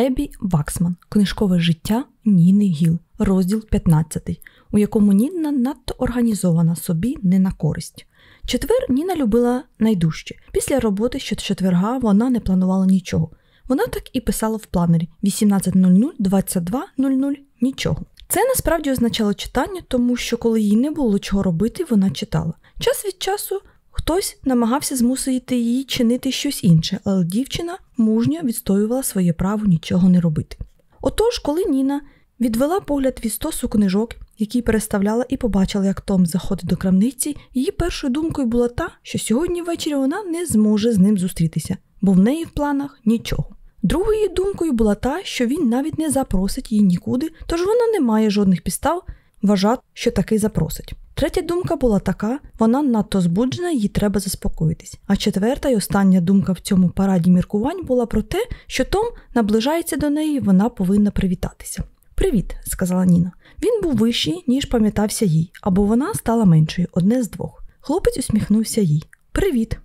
Еббі Ваксман, книжкове життя Ніни Гілл, розділ 15, у якому Ніна надто організована собі не на користь. Четвер Ніна любила найдужче. Після роботи щочетверга вона не планувала нічого. Вона так і писала в планері 18.00, 22.00 нічого. Це насправді означало читання, тому що коли їй не було чого робити, вона читала. Час від часу хтось намагався змусити її чинити щось інше, але дівчина мужньо відстоювала своє право нічого не робити. Отож, коли Ніна відвела погляд від стосу книжок, які переставляла і побачила, як Том заходить до крамниці, її першою думкою була та, що сьогодні ввечері вона не зможе з ним зустрітися, бо в неї в планах нічого. Другою думкою була та, що він навіть не запросить її нікуди, тож вона не має жодних підстав вважати, що таки запросить. Третя думка була така: вона надто збуджена, їй треба заспокоїтись. А четверта і остання думка в цьому параді міркувань була про те, що Том наближається до неї, вона повинна привітатися. Привіт, сказала Ніна. Він був вищий, ніж пам'ятався їй, або вона стала меншою, одне з двох. Хлопець усміхнувся їй. Привіт.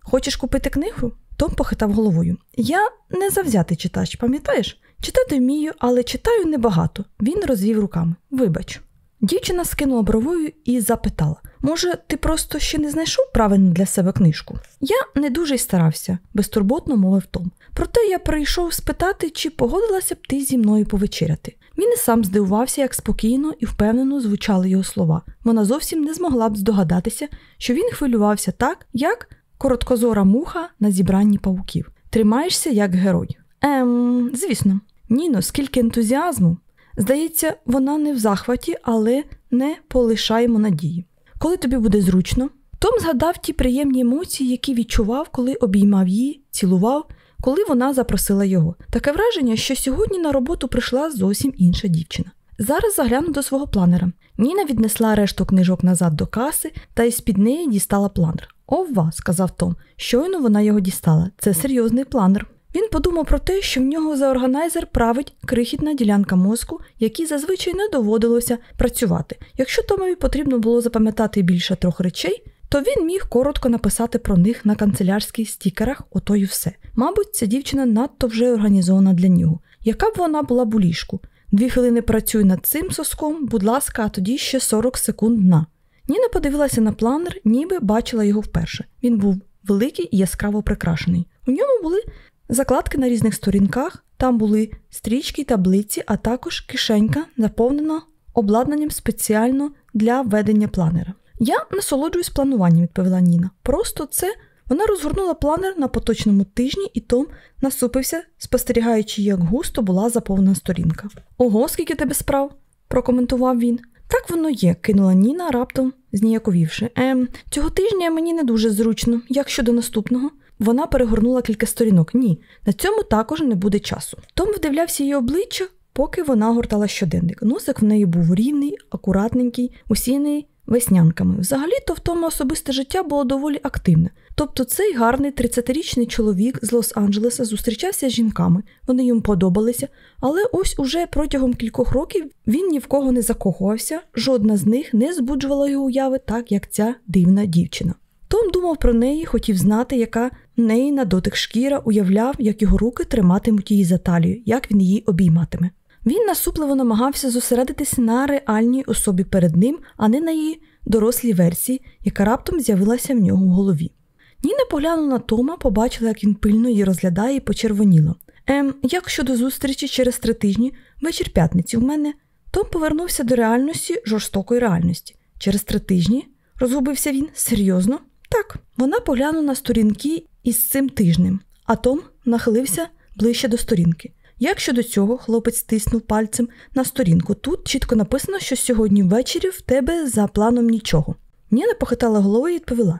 Хочеш купити книгу? Том похитав головою. Я не завзятий читач, пам'ятаєш? Читати вмію, але читаю небагато. Він розвів руками. Вибач. Дівчина скинула бровою і запитала: Може, ти просто ще не знайшов правильну для себе книжку? Я не дуже й старався, безтурботно мовив Том. Проте я прийшов спитати, чи погодилася б ти зі мною повечеряти. Він і сам здивувався, як спокійно і впевнено звучали його слова. Вона зовсім не змогла б здогадатися, що він хвилювався так, як короткозора муха на зібранні павуків. Тримаєшся як герой. Ем, звісно, Ніно, скільки ентузіазму. Здається, вона не в захваті, але не полишаємо надії. Коли тобі буде зручно, Том згадав ті приємні емоції, які відчував, коли обіймав її, цілував, коли вона запросила його. Таке враження, що сьогодні на роботу прийшла зовсім інша дівчина. Зараз загляну до свого планера. Ніна віднесла решту книжок назад до каси та із під неї дістала планер. Ова, сказав Том. Щойно вона його дістала. Це серйозний планер. Він подумав про те, що в нього за органайзер править крихітна ділянка мозку, якій зазвичай не доводилося працювати. Якщо Томові потрібно було запам'ятати більше трьох речей, то він міг коротко написати про них на канцелярських стікерах, ото й все. Мабуть, ця дівчина надто вже організована для нього. Яка б вона була б у ліжку? Дві хвилини працюй над цим соском, будь ласка, а тоді ще 40 секунд дна. Ніна подивилася на планер, ніби бачила його вперше. Він був великий і яскраво прикрашений. У ньому були закладки на різних сторінках, там були стрічки й таблиці, а також кишенька, наповнена обладнанням спеціально для ведення планера. Я насолоджуюсь плануванням, відповіла Ніна. Просто це вона розгорнула планер на поточному тижні, і Том насупився, спостерігаючи, як густо була заповнена сторінка. Ого, скільки тебе справ, прокоментував він. Так воно є, кинула Ніна, раптом зніяковівши. Ем, цього тижня мені не дуже зручно, як щодо наступного. Вона перегорнула кілька сторінок. Ні, на цьому також не буде часу. Том вдивлявся її обличчя, поки вона гортала щоденник. Носик в неї був рівний, акуратненький, усіяний веснянками. Взагалі-то в тому особисте життя було доволі активне. Тобто цей гарний 30-річний чоловік з Лос-Анджелеса зустрічався з жінками, вони йому подобалися, але ось уже протягом кількох років він ні в кого не закохувався, жодна з них не збуджувала його уяви так, як ця дивна дівчина. Том думав про неї, хотів знати, яка неї на дотик шкіра, уявляв, як його руки триматимуть її за талію, як він її обійматиме. Він насупливо намагався зосередитися на реальній особі перед ним, а не на її дорослій версії, яка раптом з'явилася в нього в голові. Ніна поглянула на Тома, побачила, як він пильно її розглядає і почервоніла. Ем, як щодо зустрічі через три тижні, вечір п'ятниці в мене, Том повернувся до реальності жорстокої реальності. Через три тижні, розгубився він, серйозно? Так, вона поглянула на сторінки із цим тижнем, а Том нахилився ближче до сторінки. Як щодо цього, хлопець стиснув пальцем на сторінку. Тут чітко написано, що сьогодні ввечері в тебе за планом нічого. Ніна похитала головою і відповіла: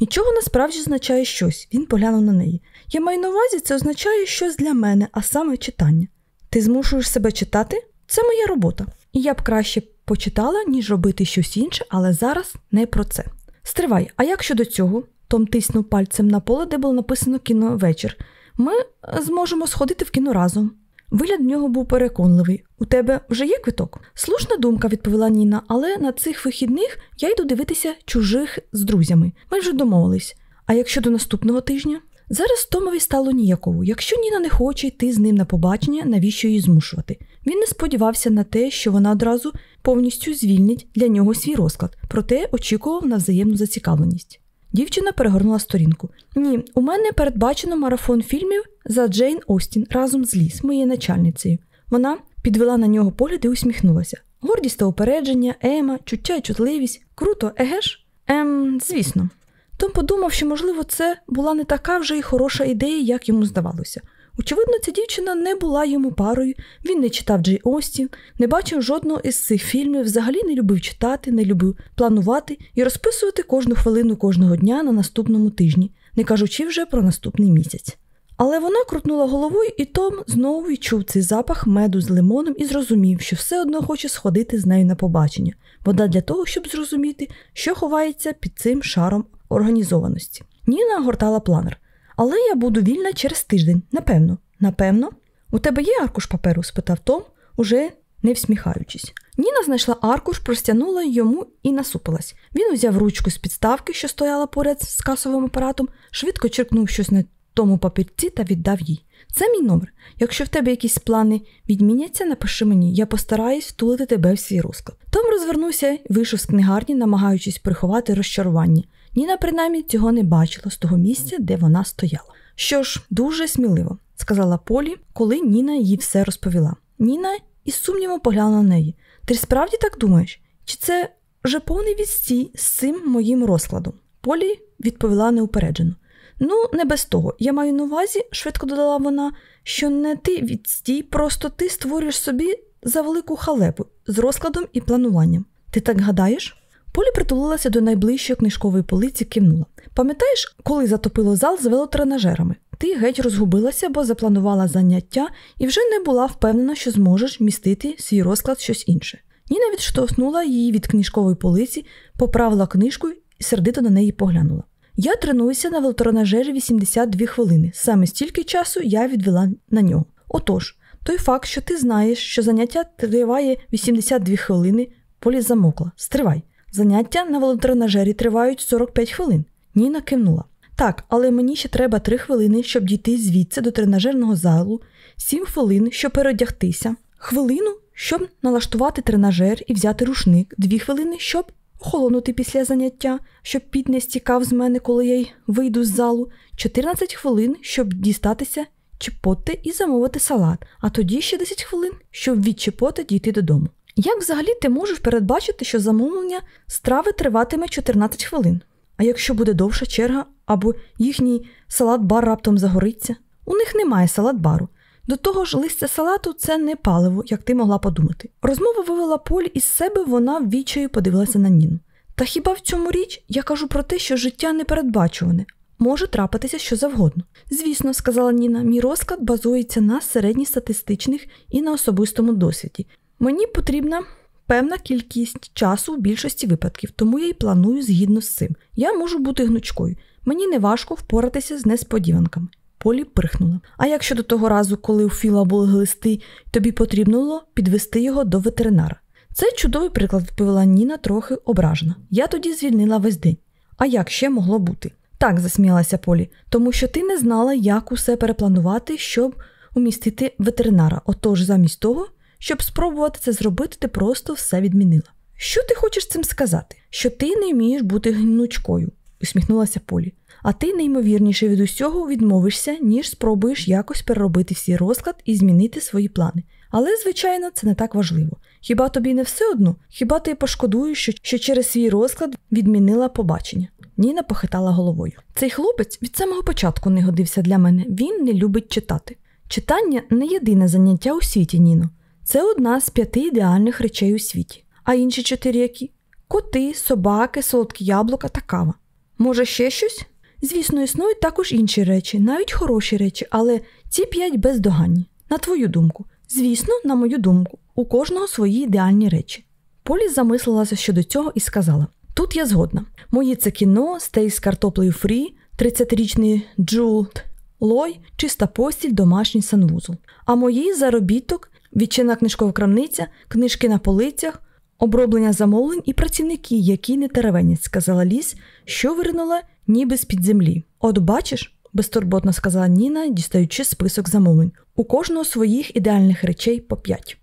нічого насправді означає щось. Він поглянув на неї. Я маю на увазі, це означає щось для мене, а саме читання. Ти змушуєш себе читати? Це моя робота. І я б краще почитала, ніж робити щось інше, але зараз не про це. Стривай, а як щодо цього? Том тиснув пальцем на поле, де було написано кіновечір. Ми зможемо сходити в кіно разом. Вигляд в нього був переконливий. У тебе вже є квиток? Слушна думка, відповіла Ніна, але на цих вихідних я йду дивитися чужих з друзями. Ми вже домовились. А якщо до наступного тижня? Зараз Томові стало ніяково. Якщо Ніна не хоче йти з ним на побачення, навіщо її змушувати? Він не сподівався на те, що вона одразу повністю звільнить для нього свій розклад, проте очікував на взаємну зацікавленість. Дівчина перегорнула сторінку. Ні, у мене передбачено марафон фільмів за Джейн Остін разом з Ліс, моєю начальницею. Вона підвела на нього погляд і усміхнулася. Гордість та упередження, ема, чуття і чутливість. Круто, еге ж? Ем, звісно. Том подумав, що, можливо, це була не така вже й хороша ідея, як йому здавалося. Очевидно, ця дівчина не була йому парою, він не читав Джей Остін, не бачив жодного із цих фільмів, взагалі не любив читати, не любив планувати і розписувати кожну хвилину кожного дня на наступному тижні, не кажучи вже про наступний місяць. Але вона крутнула головою, і Том знову відчув цей запах меду з лимоном і зрозумів, що все одно хоче сходити з нею на побачення. Вода для того, щоб зрозуміти, що ховається під цим шаром організованості. Ніна гортала планер. Але я буду вільна через тиждень, напевно. Напевно, у тебе є аркуш паперу? спитав Том, уже не всміхаючись. Ніна знайшла аркуш, простягнула йому і насупилась. Він взяв ручку з підставки, що стояла поряд з касовим апаратом, швидко черкнув щось на тому папірці та віддав їй. Це мій номер. Якщо в тебе якісь плани відміняться, напиши мені, я постараюсь втулити тебе в свій розклад. Том розвернувся і вийшов з книгарні, намагаючись приховати розчарування. Ніна, принаймні, цього не бачила з того місця, де вона стояла. Що ж, дуже сміливо, сказала Полі, коли Ніна їй все розповіла. Ніна із сумнівом поглянула на неї. Ти справді так думаєш? Чи це вже повний відстій з цим моїм розкладом? Полі відповіла неупереджено. Ну, не без того. Я маю на увазі, швидко додала вона, що не ти відстій, просто ти створюєш собі за велику халепу з розкладом і плануванням. Ти так гадаєш? Полі притулилася до найближчої книжкової полиці, кивнула. Пам'ятаєш, коли затопило зал з велотренажерами? Ти геть розгубилася, бо запланувала заняття і вже не була впевнена, що зможеш містити свій розклад щось інше. Ніна відштовхнула її від книжкової полиці, поправила книжку і сердито на неї поглянула. Я тренуюся на велотренажері 82 хвилини. Саме стільки часу я відвела на нього. Отож, той факт, що ти знаєш, що заняття триває 82 хвилини, полі замокла. Стривай. Заняття на велотренажері тривають 45 хвилин. Ніна кивнула. Так, але мені ще треба 3 хвилини, щоб дійти звідси до тренажерного залу, 7 хвилин, щоб переодягтися, хвилину, щоб налаштувати тренажер і взяти рушник, 2 хвилини, щоб охолонути після заняття, щоб піт не стікав з мене, коли я й вийду з залу, 14 хвилин, щоб дістатися, чіпоти і замовити салат, а тоді ще 10 хвилин, щоб від чіпоти дійти додому. Як взагалі ти можеш передбачити, що замовлення страви триватиме 14 хвилин? А якщо буде довша черга або їхній салат-бар раптом загориться? У них немає салат-бару. До того ж, листя салату це не паливо, як ти могла подумати. Розмова вивела Полі із себе, вона ввічаю подивилася на Ніну. Та хіба в цьому річ я кажу про те, що життя непередбачуване, може трапитися що завгодно. Звісно, сказала Ніна, мій розклад базується на середньостатистичних і на особистому досвіді. Мені потрібна певна кількість часу в більшості випадків, тому я й планую згідно з цим. Я можу бути гнучкою. Мені не важко впоратися з несподіванками. Полі прихнула. А як щодо того разу, коли у Філа були глисти, тобі потрібно було підвести його до ветеринара. Це чудовий приклад, відповіла Ніна трохи ображена. Я тоді звільнила весь день. А як ще могло бути? Так, засміялася Полі, тому що ти не знала, як усе перепланувати, щоб умістити ветеринара. Отож, замість того, щоб спробувати це зробити, ти просто все відмінила. Що ти хочеш цим сказати? Що ти не вмієш бути гнучкою, усміхнулася Полі. А ти неймовірніше від усього відмовишся, ніж спробуєш якось переробити всі розклад і змінити свої плани. Але, звичайно, це не так важливо. Хіба тобі не все одно? Хіба ти пошкодуєш, що, що через свій розклад відмінила побачення? Ніна похитала головою. Цей хлопець від самого початку не годився для мене. Він не любить читати. Читання не єдине заняття у світі, Ніно. Це одна з п'яти ідеальних речей у світі. А інші чотири які? Коти, собаки, солодкі яблука та кава. Може, ще щось? Звісно, існують також інші речі, навіть хороші речі, але ці п'ять бездоганні. На твою думку. Звісно, на мою думку, у кожного свої ідеальні речі. Полі замислилася щодо цього і сказала: Тут я згодна. Мої це кіно, стейк з картоплею фрі, 30-річний Джулт Лой, чиста постіль, домашній санвузол. А мої заробіток відчинна книжкова крамниця, книжки на полицях, оброблення замовлень і працівники, які не теревенять, сказала ліс, що виринула ніби з під землі. От бачиш, безтурботно сказала Ніна, дістаючи список замовлень. У кожного своїх ідеальних речей по п'ять.